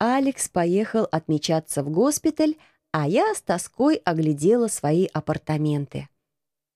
Алекс поехал отмечаться в госпиталь, а я с тоской оглядела свои апартаменты.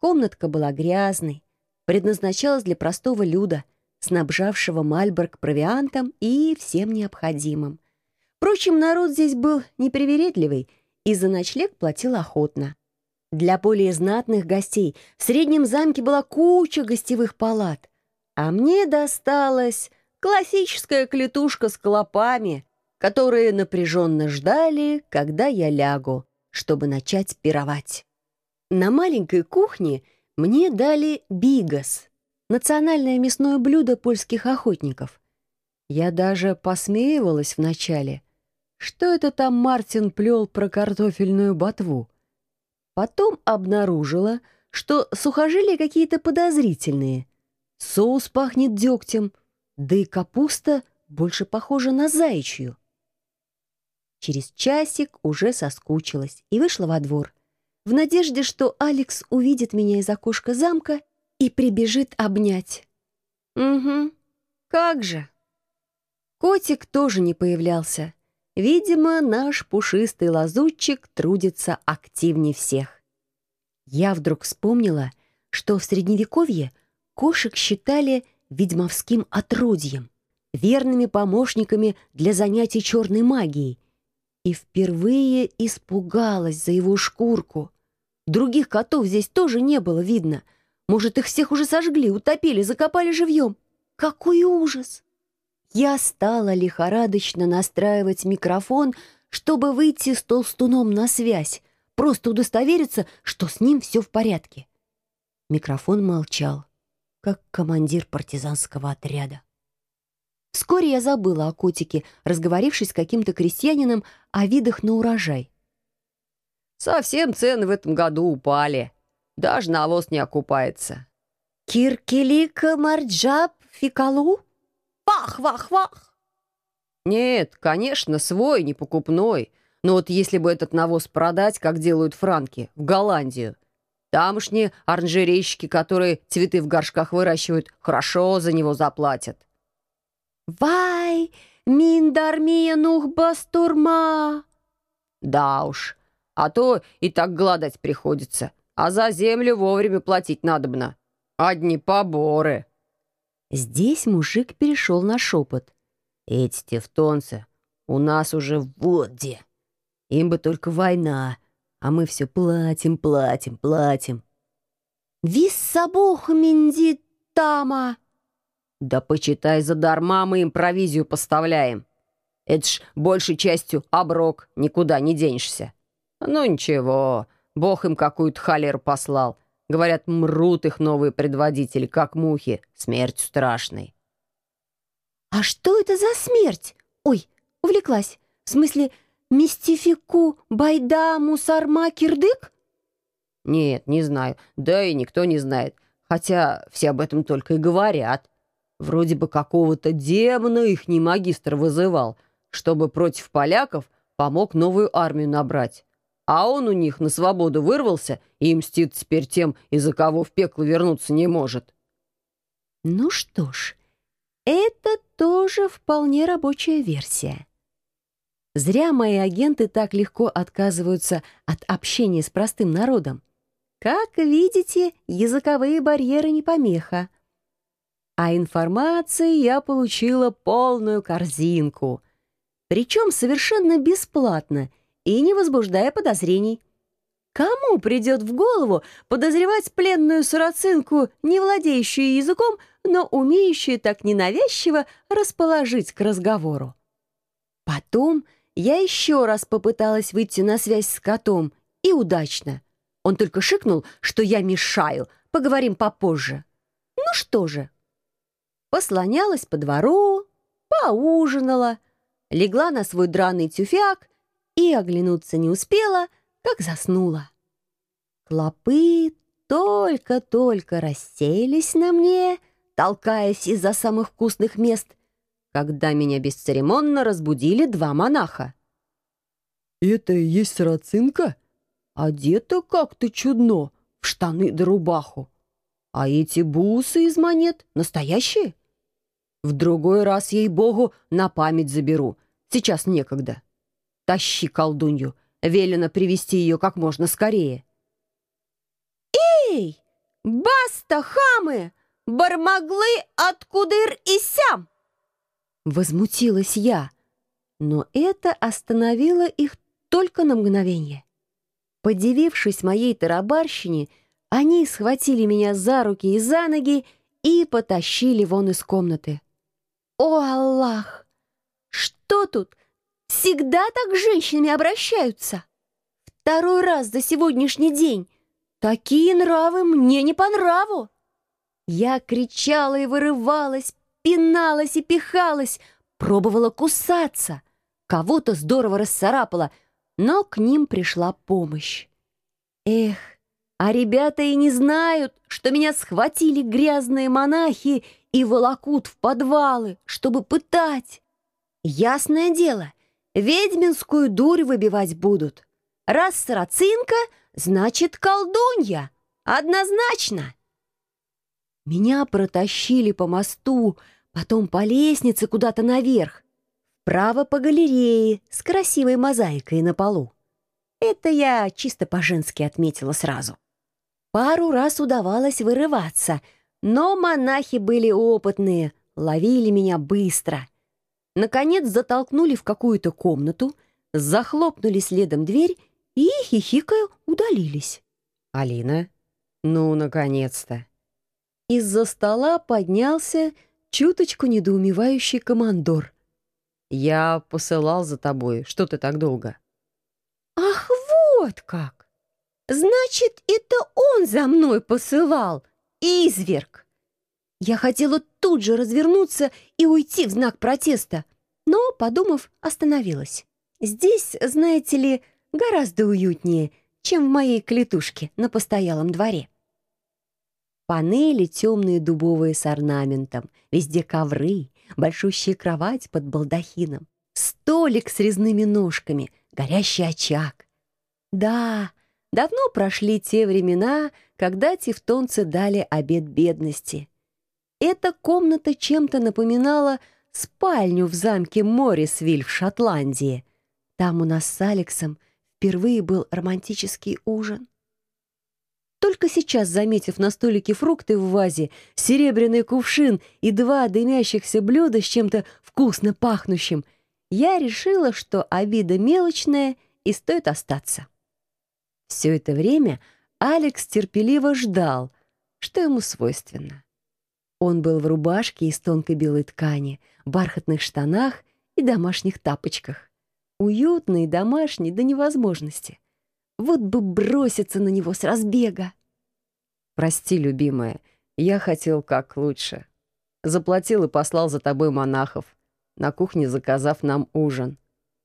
Комнатка была грязной, предназначалась для простого люда, снабжавшего Мальборг провиантом и всем необходимым. Впрочем, народ здесь был непривередливый и за ночлег платил охотно. Для более знатных гостей в среднем замке была куча гостевых палат, а мне досталась классическая клетушка с клопами, которые напряженно ждали, когда я лягу, чтобы начать пировать. На маленькой кухне мне дали бигас, национальное мясное блюдо польских охотников. Я даже посмеивалась вначале. Что это там Мартин плел про картофельную ботву? Потом обнаружила, что сухожилия какие-то подозрительные. Соус пахнет дегтем, да и капуста больше похожа на заячью. Через часик уже соскучилась и вышла во двор, в надежде, что Алекс увидит меня из окошка замка и прибежит обнять. Угу, как же. Котик тоже не появлялся. Видимо, наш пушистый лазутчик трудится активнее всех. Я вдруг вспомнила, что в Средневековье кошек считали ведьмовским отродьем, верными помощниками для занятий черной магией, и впервые испугалась за его шкурку. Других котов здесь тоже не было видно. Может, их всех уже сожгли, утопили, закопали живьем. Какой ужас! Я стала лихорадочно настраивать микрофон, чтобы выйти с толстуном на связь, просто удостовериться, что с ним все в порядке. Микрофон молчал, как командир партизанского отряда. Вскоре я забыла о котике, разговорившись с каким-то крестьянином о видах на урожай. «Совсем цены в этом году упали. Даже навоз не окупается». «Киркелика марджаб фикалу?» Вах-вах-вах! Нет, конечно, свой, не покупной. Но вот если бы этот навоз продать, как делают франки, в Голландию, тамошние оранжерейщики, которые цветы в горшках выращивают, хорошо за него заплатят. «Вай, миндармия нух бастурма!» «Да уж, а то и так гладать приходится, а за землю вовремя платить надобно. Одни поборы». Здесь мужик перешел на шепот. «Эти тевтонцы у нас уже вот где. Им бы только война, а мы все платим, платим, платим». «Виссабух минди тама!» «Да почитай, задарма мы им провизию поставляем. Это ж большей частью оброк, никуда не денешься. Ну ничего, бог им какую-то халеру послал». Говорят, мрут их новые предводители, как мухи, смерть страшной. «А что это за смерть? Ой, увлеклась. В смысле, мистифику байда мусарма кирдык?» «Нет, не знаю. Да и никто не знает. Хотя все об этом только и говорят. Вроде бы какого-то демона их не магистр вызывал, чтобы против поляков помог новую армию набрать. А он у них на свободу вырвался и мстит теперь тем, из-за кого в пекло вернуться не может. Ну что ж, это тоже вполне рабочая версия. Зря мои агенты так легко отказываются от общения с простым народом. Как видите, языковые барьеры не помеха. А информации я получила полную корзинку. Причем совершенно бесплатно — и не возбуждая подозрений. Кому придет в голову подозревать пленную сарацинку, не владеющую языком, но умеющую так ненавязчиво расположить к разговору? Потом я еще раз попыталась выйти на связь с котом, и удачно. Он только шикнул, что я мешаю, поговорим попозже. Ну что же. Послонялась по двору, поужинала, легла на свой драный тюфяк и оглянуться не успела, как заснула. Клопы только-только расселись на мне, толкаясь из-за самых вкусных мест, когда меня бесцеремонно разбудили два монаха. «Это и есть сарацинка? Одета как-то чудно, в штаны да рубаху. А эти бусы из монет настоящие? В другой раз, ей-богу, на память заберу — Сейчас некогда. Тащи колдунью. Велено привести ее как можно скорее. «Эй, баста, хамы! Бармаглы откудыр и сям!» Возмутилась я, но это остановило их только на мгновение. Подивившись моей тарабарщине, они схватили меня за руки и за ноги и потащили вон из комнаты. «О, Аллах! Что тут? Всегда так с женщинами обращаются? Второй раз за сегодняшний день. Такие нравы мне не по нраву!» Я кричала и вырывалась, пиналась и пихалась, пробовала кусаться. Кого-то здорово расцарапала, но к ним пришла помощь. Эх, а ребята и не знают, что меня схватили грязные монахи и волокут в подвалы, чтобы пытать. Ясное дело, ведьминскую дурь выбивать будут. Раз сарацинка, значит колдунья. Однозначно. Меня протащили по мосту, потом по лестнице куда-то наверх, вправо по галерее с красивой мозаикой на полу. Это я чисто по-женски отметила сразу. Пару раз удавалось вырываться, но монахи были опытные, ловили меня быстро. Наконец затолкнули в какую-то комнату, захлопнули следом дверь и, хихикая, удалились. «Алина? Ну, наконец-то!» Из-за стола поднялся чуточку недоумевающий командор. «Я посылал за тобой. Что ты так долго?» «Ах, вот как! Значит, это он за мной посылал, изверг. Я хотела тут же развернуться и уйти в знак протеста, но, подумав, остановилась. Здесь, знаете ли, гораздо уютнее, чем в моей клетушке на постоялом дворе. Панели темные дубовые с орнаментом, везде ковры, большущая кровать под балдахином, столик с резными ножками, горящий очаг. Да, Давно прошли те времена, когда тевтонцы дали обед бедности. Эта комната чем-то напоминала спальню в замке Моррисвиль в Шотландии. Там у нас с Алексом впервые был романтический ужин. Только сейчас, заметив на столике фрукты в вазе, серебряный кувшин и два дымящихся блюда с чем-то вкусно пахнущим, я решила, что обида мелочная и стоит остаться. Все это время Алекс терпеливо ждал, что ему свойственно. Он был в рубашке из тонкой белой ткани, бархатных штанах и домашних тапочках. Уютный и домашний до невозможности. Вот бы броситься на него с разбега. «Прости, любимая, я хотел как лучше. Заплатил и послал за тобой монахов, на кухне заказав нам ужин.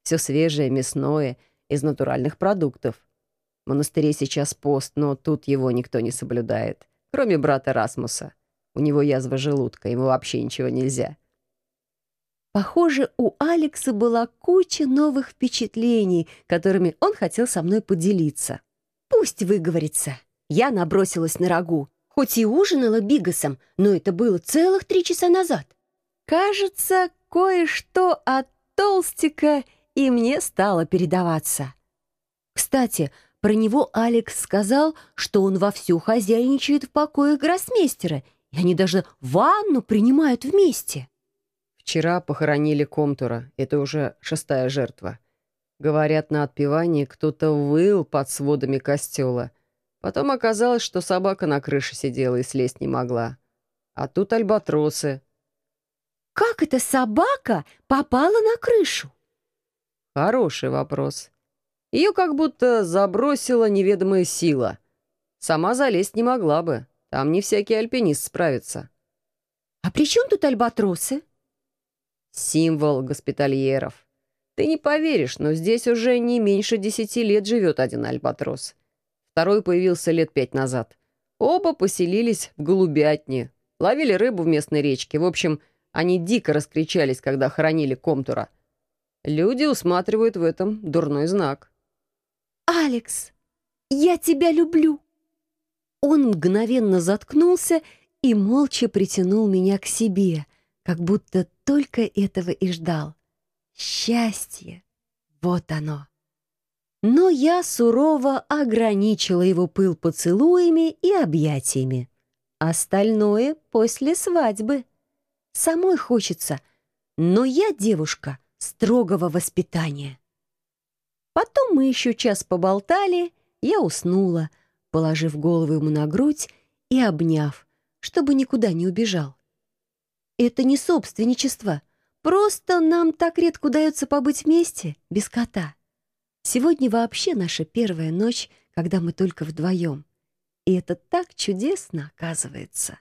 Все свежее, мясное, из натуральных продуктов. Монастыре сейчас пост, но тут его никто не соблюдает, кроме брата Расмуса. У него язва желудка, ему вообще ничего нельзя. Похоже, у Алекса была куча новых впечатлений, которыми он хотел со мной поделиться. Пусть выговорится. Я набросилась на рагу. Хоть и ужинала бигасом, но это было целых три часа назад. Кажется, кое-что от толстика и мне стало передаваться. Кстати, про него Алекс сказал, что он вовсю хозяйничает в покоях гроссмейстера, и они даже ванну принимают вместе. Вчера похоронили Комтура, это уже шестая жертва. Говорят, на отпевании кто-то выл под сводами костела. Потом оказалось, что собака на крыше сидела и слезть не могла. А тут альбатросы. Как эта собака попала на крышу? Хороший вопрос. Ее как будто забросила неведомая сила. Сама залезть не могла бы. Там не всякий альпинист справится. «А при чем тут альбатросы?» «Символ госпитальеров. Ты не поверишь, но здесь уже не меньше десяти лет живет один альбатрос. Второй появился лет пять назад. Оба поселились в голубятне, ловили рыбу в местной речке. В общем, они дико раскричались, когда хоронили Комтура. Люди усматривают в этом дурной знак. «Алекс, я тебя люблю!» Он мгновенно заткнулся и молча притянул меня к себе, как будто только этого и ждал. Счастье. Вот оно. Но я сурово ограничила его пыл поцелуями и объятиями. Остальное после свадьбы. Самой хочется, но я девушка строгого воспитания. Потом мы еще час поболтали, я уснула, положив голову ему на грудь и обняв, чтобы никуда не убежал. Это не собственничество, просто нам так редко удается побыть вместе, без кота. Сегодня вообще наша первая ночь, когда мы только вдвоем. И это так чудесно, оказывается.